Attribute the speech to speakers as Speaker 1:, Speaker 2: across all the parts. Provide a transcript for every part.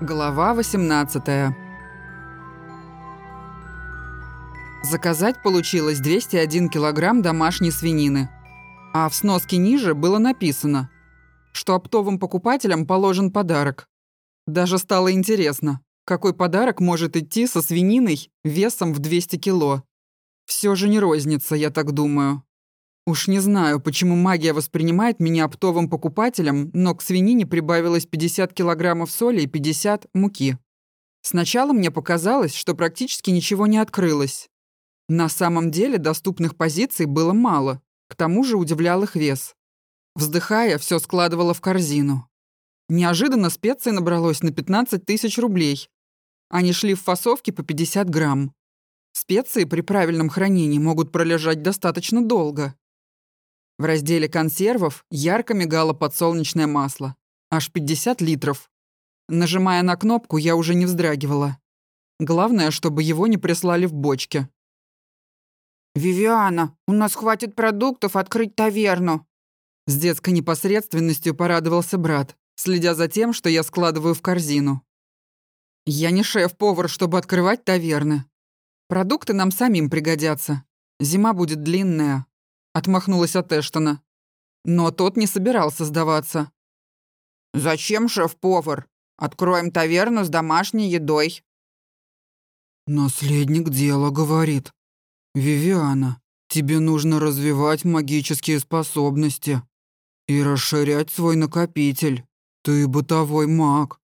Speaker 1: Глава 18 Заказать получилось 201 килограмм домашней свинины. А в сноске ниже было написано, что оптовым покупателям положен подарок. Даже стало интересно, какой подарок может идти со свининой весом в 200 кило. Все же не розница, я так думаю. Уж не знаю, почему магия воспринимает меня оптовым покупателем, но к свинине прибавилось 50 килограммов соли и 50 муки. Сначала мне показалось, что практически ничего не открылось. На самом деле доступных позиций было мало, к тому же удивлял их вес. Вздыхая, все складывала в корзину. Неожиданно специй набралось на 15 тысяч рублей. Они шли в фасовке по 50 грамм. Специи при правильном хранении могут пролежать достаточно долго. В разделе консервов ярко мигало подсолнечное масло. Аж 50 литров. Нажимая на кнопку, я уже не вздрагивала. Главное, чтобы его не прислали в бочке.
Speaker 2: «Вивиана, у нас хватит продуктов открыть таверну!»
Speaker 1: С детской непосредственностью порадовался брат, следя за тем, что я складываю в корзину. «Я не шеф-повар, чтобы открывать таверны. Продукты нам самим пригодятся. Зима будет длинная, Отмахнулась от Эштона. Но тот не собирался сдаваться.
Speaker 2: «Зачем шеф-повар? Откроем таверну с домашней едой».
Speaker 3: «Наследник дела говорит. Вивиана, тебе нужно развивать магические способности и расширять свой накопитель. Ты бытовой маг.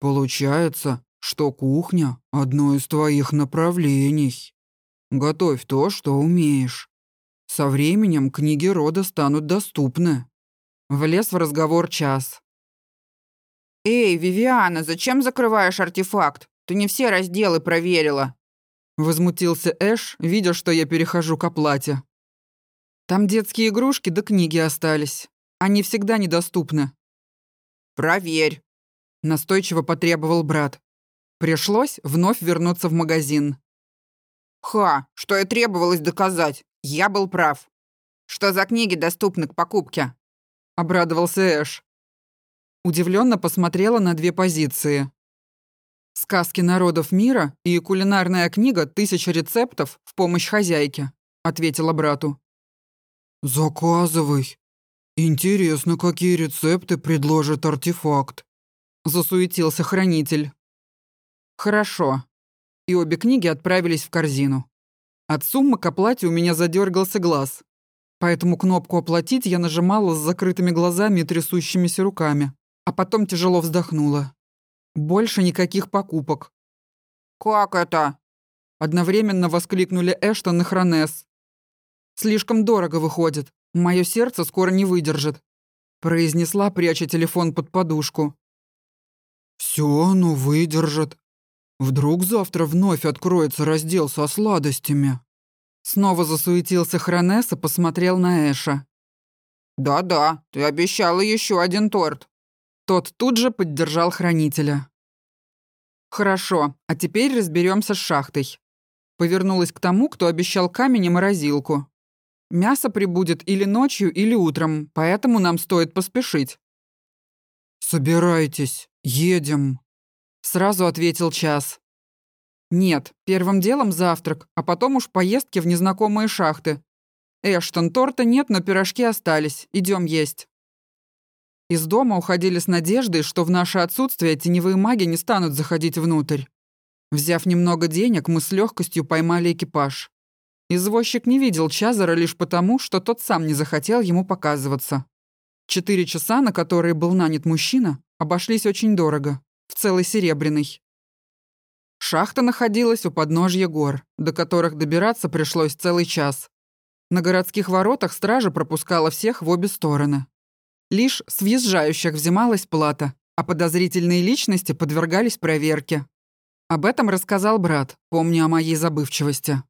Speaker 3: Получается, что кухня — одно из твоих направлений. Готовь то, что умеешь. Со временем книги рода станут доступны. Влез в разговор час.
Speaker 2: «Эй, Вивиана, зачем закрываешь артефакт? Ты не все разделы проверила».
Speaker 1: Возмутился Эш, видя, что я перехожу к оплате. «Там детские игрушки да книги остались. Они всегда недоступны».
Speaker 2: «Проверь», —
Speaker 1: настойчиво потребовал брат. Пришлось вновь вернуться в магазин.
Speaker 2: «Ха, что и требовалось доказать. Я был прав. Что за книги доступны к покупке?
Speaker 1: Обрадовался Эш. Удивленно посмотрела на две позиции. «Сказки народов мира» и кулинарная книга «Тысяча рецептов в помощь хозяйке», — ответила брату.
Speaker 3: «Заказывай. Интересно, какие рецепты предложит артефакт», —
Speaker 1: засуетился хранитель. «Хорошо». И обе книги отправились в корзину. От суммы к оплате у меня задергался глаз. Поэтому кнопку «Оплатить» я нажимала с закрытыми глазами и трясущимися руками. А потом тяжело вздохнула. Больше никаких покупок.
Speaker 2: «Как это?»
Speaker 1: Одновременно воскликнули Эштон и Хронес. «Слишком дорого выходит. Мое сердце скоро не выдержит», произнесла, пряча телефон под подушку.
Speaker 3: «Все оно выдержит», Вдруг завтра вновь откроется раздел со сладостями?»
Speaker 1: Снова засуетился Хронес и посмотрел на Эша.
Speaker 2: «Да-да, ты обещала еще один торт».
Speaker 1: Тот тут же поддержал хранителя. «Хорошо, а теперь разберемся с шахтой». Повернулась к тому, кто обещал камень и морозилку. «Мясо прибудет или ночью, или утром, поэтому нам стоит поспешить».
Speaker 3: «Собирайтесь, едем»,
Speaker 1: Сразу ответил час. «Нет, первым делом завтрак, а потом уж поездки в незнакомые шахты. Эштон, торта нет, но пирожки остались. Идем есть». Из дома уходили с надеждой, что в наше отсутствие теневые маги не станут заходить внутрь. Взяв немного денег, мы с легкостью поймали экипаж. Извозчик не видел Чазара лишь потому, что тот сам не захотел ему показываться. Четыре часа, на которые был нанят мужчина, обошлись очень дорого в целый серебряный. Шахта находилась у подножья гор, до которых добираться пришлось целый час. На городских воротах стража пропускала всех в обе стороны. Лишь с въезжающих взималась плата, а подозрительные личности подвергались проверке. Об этом рассказал брат, помня о моей забывчивости.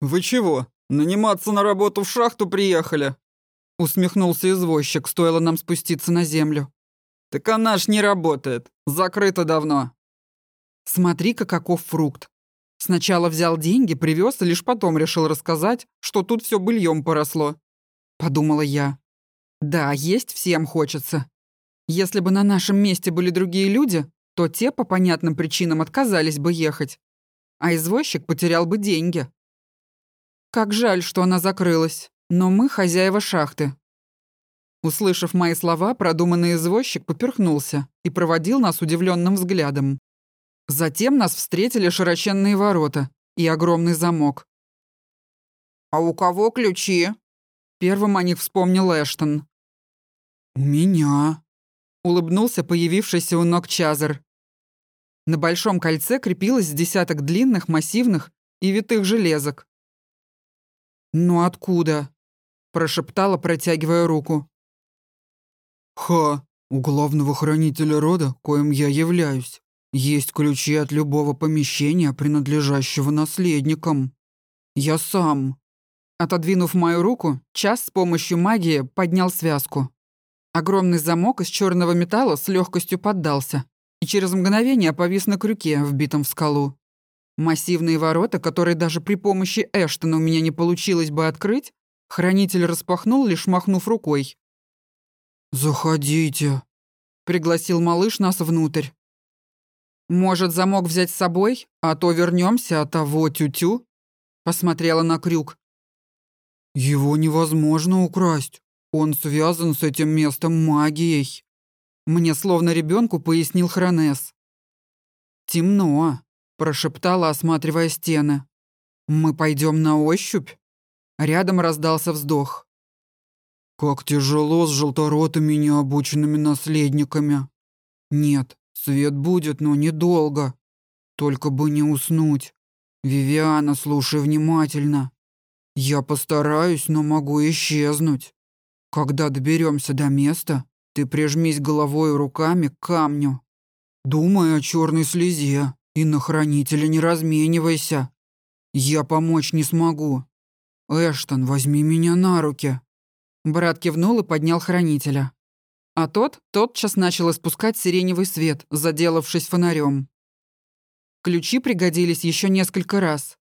Speaker 4: «Вы чего, наниматься на работу в шахту приехали?»
Speaker 1: Усмехнулся извозчик, стоило нам спуститься на землю.
Speaker 4: «Так она ж не работает. Закрыто давно».
Speaker 1: Смотри-ка, каков фрукт. Сначала взял деньги, привез, и лишь потом решил рассказать, что тут все быльем поросло. Подумала я. Да, есть всем хочется. Если бы на нашем месте были другие люди, то те по понятным причинам отказались бы ехать, а извозчик потерял бы деньги. Как жаль, что она закрылась, но мы хозяева шахты. Услышав мои слова, продуманный извозчик поперхнулся и проводил нас удивленным взглядом. Затем нас встретили широченные ворота и огромный замок.
Speaker 2: «А у кого ключи?»
Speaker 1: Первым о них вспомнил Эштон.
Speaker 3: «У меня», —
Speaker 1: улыбнулся появившийся у ног Чазер. На большом кольце крепилось десяток длинных, массивных и витых железок. «Ну откуда?» — прошептала, протягивая руку.
Speaker 3: «Ха, у главного хранителя рода, коим я являюсь, есть ключи от любого помещения, принадлежащего наследникам. Я сам».
Speaker 1: Отодвинув мою руку, Час с помощью магии поднял связку. Огромный замок из черного металла с легкостью поддался и через мгновение повис на крюке, вбитом в скалу. Массивные ворота, которые даже при помощи Эштона у меня не получилось бы открыть, хранитель распахнул, лишь махнув рукой.
Speaker 3: «Заходите», —
Speaker 1: пригласил малыш нас внутрь. «Может, замок взять с собой, а то вернемся, а того тю-тю?» Посмотрела на крюк.
Speaker 3: «Его невозможно украсть. Он связан с этим местом магией», —
Speaker 1: мне словно ребенку пояснил Хронес. «Темно», — прошептала, осматривая стены. «Мы пойдем на ощупь?» Рядом раздался вздох.
Speaker 3: «Как тяжело с желторотыми необученными наследниками. Нет, свет будет, но недолго. Только бы не уснуть. Вивиана, слушай внимательно. Я постараюсь, но могу исчезнуть. Когда доберемся до места, ты прижмись головой и руками к камню. Думай о черной слезе и на хранителя не разменивайся. Я помочь не смогу. Эштон, возьми меня на руки.
Speaker 1: Брат кивнул и поднял хранителя. А тот тотчас начал испускать сиреневый свет, заделавшись фонарем. Ключи пригодились еще несколько раз,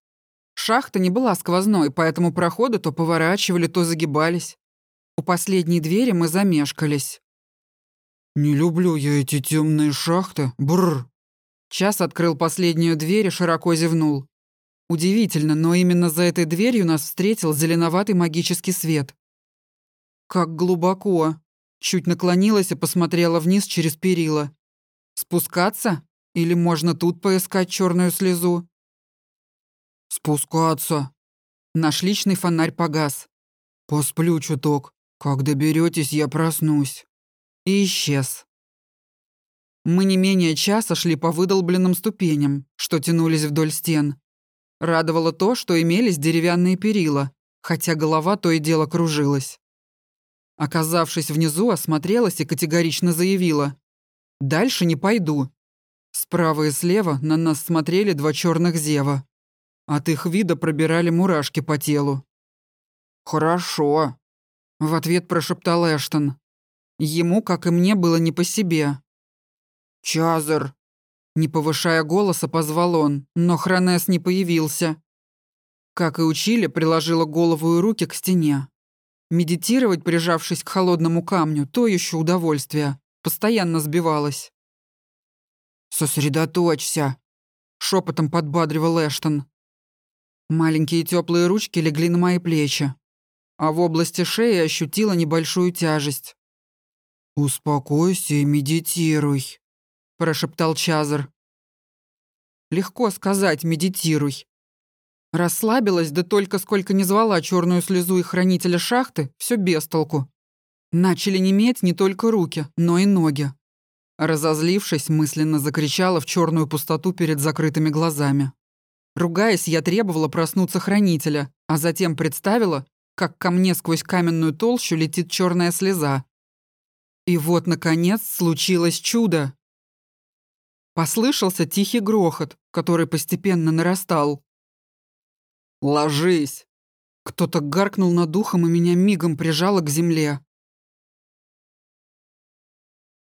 Speaker 1: Шахта не была сквозной, поэтому проходы то поворачивали, то загибались. У последней двери мы замешкались.
Speaker 3: «Не люблю я эти темные шахты. Бррр!»
Speaker 1: Час открыл последнюю дверь и широко зевнул. Удивительно, но именно за этой дверью нас встретил зеленоватый магический свет. Как глубоко. Чуть наклонилась и посмотрела вниз через перила. Спускаться? Или можно тут поискать черную слезу?
Speaker 3: «Спускаться!»
Speaker 1: Наш личный фонарь погас.
Speaker 3: «Посплю чуток. Как доберетесь, я проснусь».
Speaker 1: И исчез. Мы не менее часа шли по выдолбленным ступеням, что тянулись вдоль стен. Радовало то, что имелись деревянные перила, хотя голова то и дело кружилась. Оказавшись внизу, осмотрелась и категорично заявила. «Дальше не пойду». Справа и слева на нас смотрели два черных зева. От их вида пробирали мурашки по телу.
Speaker 2: «Хорошо», —
Speaker 1: в ответ прошептал Эштон. Ему, как и мне, было не по себе.
Speaker 2: «Чазер», —
Speaker 1: не повышая голоса, позвал он, но Хронес не появился. Как и учили, приложила голову и руки к стене. Медитировать, прижавшись к холодному камню, то еще удовольствие. Постоянно сбивалась.
Speaker 2: «Сосредоточься», —
Speaker 1: шепотом подбадривал Эштон. Маленькие теплые ручки легли на мои плечи, а в области шеи ощутила небольшую тяжесть.
Speaker 3: «Успокойся и медитируй», –
Speaker 1: прошептал Чазар. «Легко сказать, медитируй». Расслабилась, да только сколько не звала черную слезу и хранителя шахты, все без толку. Начали неметь не только руки, но и ноги. Разозлившись, мысленно закричала в черную пустоту перед закрытыми глазами. Ругаясь, я требовала проснуться хранителя, а затем представила, как ко мне сквозь каменную толщу летит черная слеза. И вот, наконец, случилось чудо. Послышался тихий грохот, который постепенно нарастал.
Speaker 4: «Ложись!»
Speaker 1: Кто-то гаркнул над ухом и меня мигом прижало к земле.